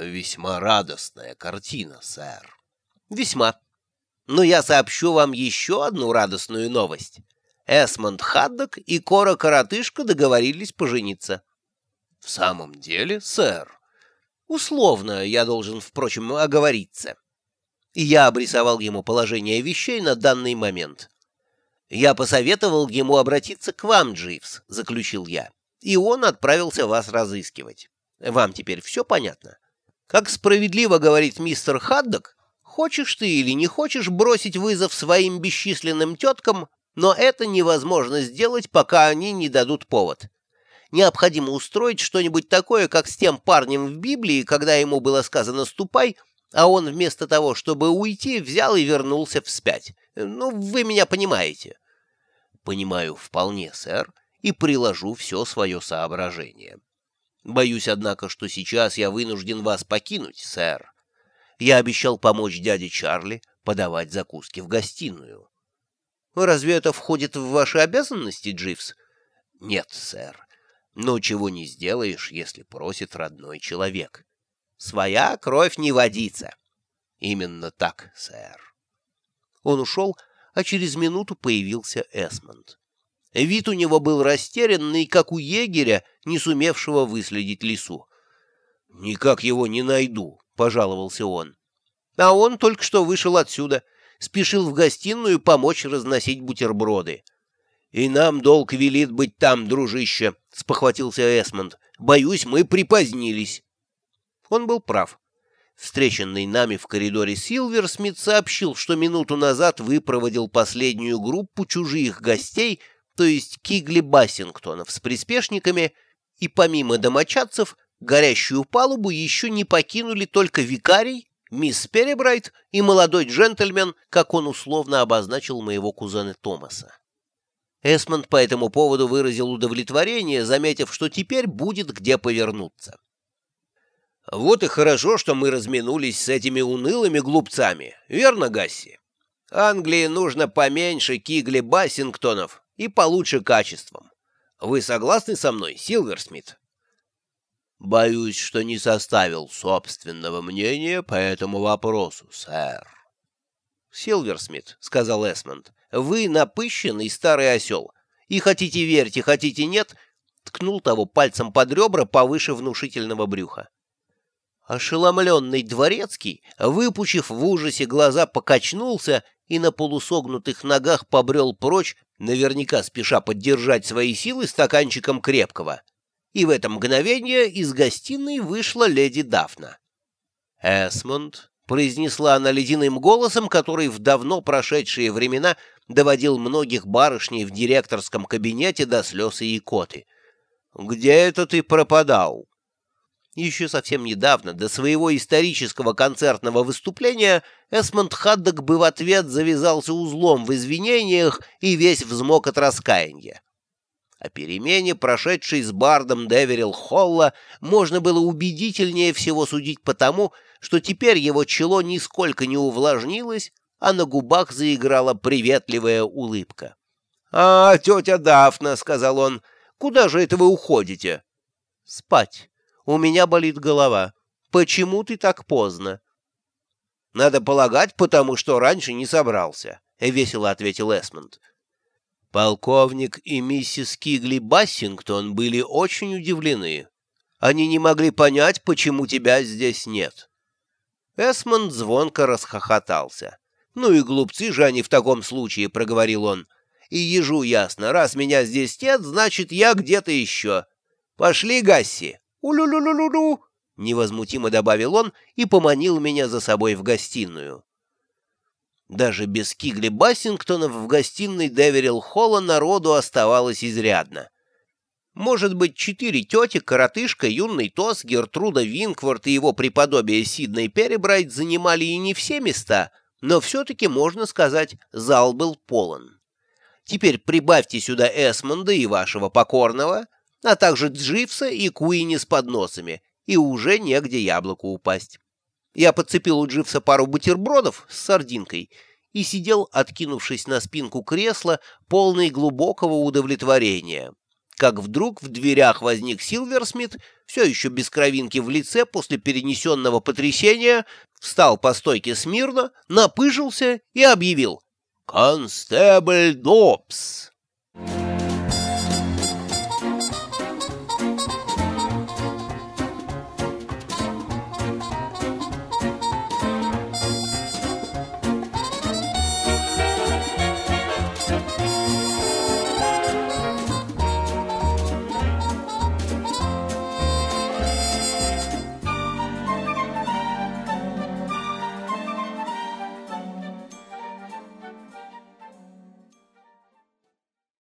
Весьма радостная картина, сэр. Весьма. Но я сообщу вам еще одну радостную новость. Эсмонд Хаддок и Кора Коротышка договорились пожениться. В самом деле, сэр? Условно, я должен, впрочем, оговориться. Я обрисовал ему положение вещей на данный момент. Я посоветовал ему обратиться к вам, Дживс, заключил я, и он отправился вас разыскивать. Вам теперь все понятно? Как справедливо говорит мистер Хаддок, хочешь ты или не хочешь бросить вызов своим бесчисленным теткам, но это невозможно сделать, пока они не дадут повод. Необходимо устроить что-нибудь такое, как с тем парнем в Библии, когда ему было сказано «ступай», а он вместо того, чтобы уйти, взял и вернулся вспять. Ну, вы меня понимаете. Понимаю вполне, сэр, и приложу все свое соображение. Боюсь, однако, что сейчас я вынужден вас покинуть, сэр. Я обещал помочь дяде Чарли подавать закуски в гостиную. Разве это входит в ваши обязанности, Дживс? Нет, сэр. Но чего не сделаешь, если просит родной человек. Своя кровь не водится. Именно так, сэр. Он ушел, а через минуту появился Эсмонд. Вид у него был растерянный, как у егеря, не сумевшего выследить лису. «Никак его не найду», — пожаловался он. А он только что вышел отсюда, спешил в гостиную помочь разносить бутерброды. «И нам долг велит быть там, дружище», — спохватился Эсмонд. «Боюсь, мы припозднились». Он был прав. Встреченный нами в коридоре Силверсмит сообщил, что минуту назад выпроводил последнюю группу чужих гостей — то есть Кигли Бассингтонов с приспешниками, и помимо домочадцев, горящую палубу еще не покинули только викарий, мисс Перебрайт и молодой джентльмен, как он условно обозначил моего кузена Томаса. Эсмонд по этому поводу выразил удовлетворение, заметив, что теперь будет где повернуться. «Вот и хорошо, что мы разминулись с этими унылыми глупцами, верно, Гасси? Англии нужно поменьше Кигли Бассингтонов и получше качеством. Вы согласны со мной, Силверсмит? Боюсь, что не составил собственного мнения по этому вопросу, сэр. Силверсмит, — сказал Эсмонд, — вы напыщенный старый осел. И хотите верьте, хотите нет, ткнул того пальцем под ребра повыше внушительного брюха. Ошеломленный дворецкий, выпучив в ужасе глаза, покачнулся и на полусогнутых ногах побрел прочь, наверняка спеша поддержать свои силы стаканчиком крепкого. И в это мгновение из гостиной вышла леди Дафна. «Эсмонд», — произнесла она ледяным голосом, который в давно прошедшие времена доводил многих барышней в директорском кабинете до слез и икоты. «Где это ты пропадал?» Еще совсем недавно, до своего исторического концертного выступления, Эсмонд Хаддок бы в ответ завязался узлом в извинениях и весь взмок от раскаяния. О перемене, прошедшей с бардом Деверил Холла, можно было убедительнее всего судить потому, что теперь его чело нисколько не увлажнилось, а на губах заиграла приветливая улыбка. — А, тетя Дафна, — сказал он, — куда же это вы уходите? — Спать. У меня болит голова. Почему ты так поздно?» «Надо полагать, потому что раньше не собрался», — весело ответил Эсмонд. Полковник и миссис Кигли Бассингтон были очень удивлены. Они не могли понять, почему тебя здесь нет. Эсмонд звонко расхохотался. «Ну и глупцы же они в таком случае», — проговорил он. «И ежу ясно, раз меня здесь нет, значит, я где-то еще. Пошли, Гасси, «У-лю-лю-лю-лю-лю!» — невозмутимо добавил он и поманил меня за собой в гостиную. Даже без Кигли Бассингтонов в гостиной Деверил Холла народу оставалось изрядно. Может быть, четыре тети, коротышка, юный Тос, Гертруда Винкворт и его преподобие Сидней Перебрайт занимали и не все места, но все-таки, можно сказать, зал был полон. Теперь прибавьте сюда Эсмонда и вашего покорного — а также Дживса и Куини с подносами, и уже негде яблоку упасть. Я подцепил у Дживса пару бутербродов с сардинкой и сидел, откинувшись на спинку кресла, полный глубокого удовлетворения. как вдруг в дверях возник Силверсмит, все еще без кровинки в лице после перенесенного потрясения, встал по стойке смирно, напыжился и объявил «Констебль Добс!»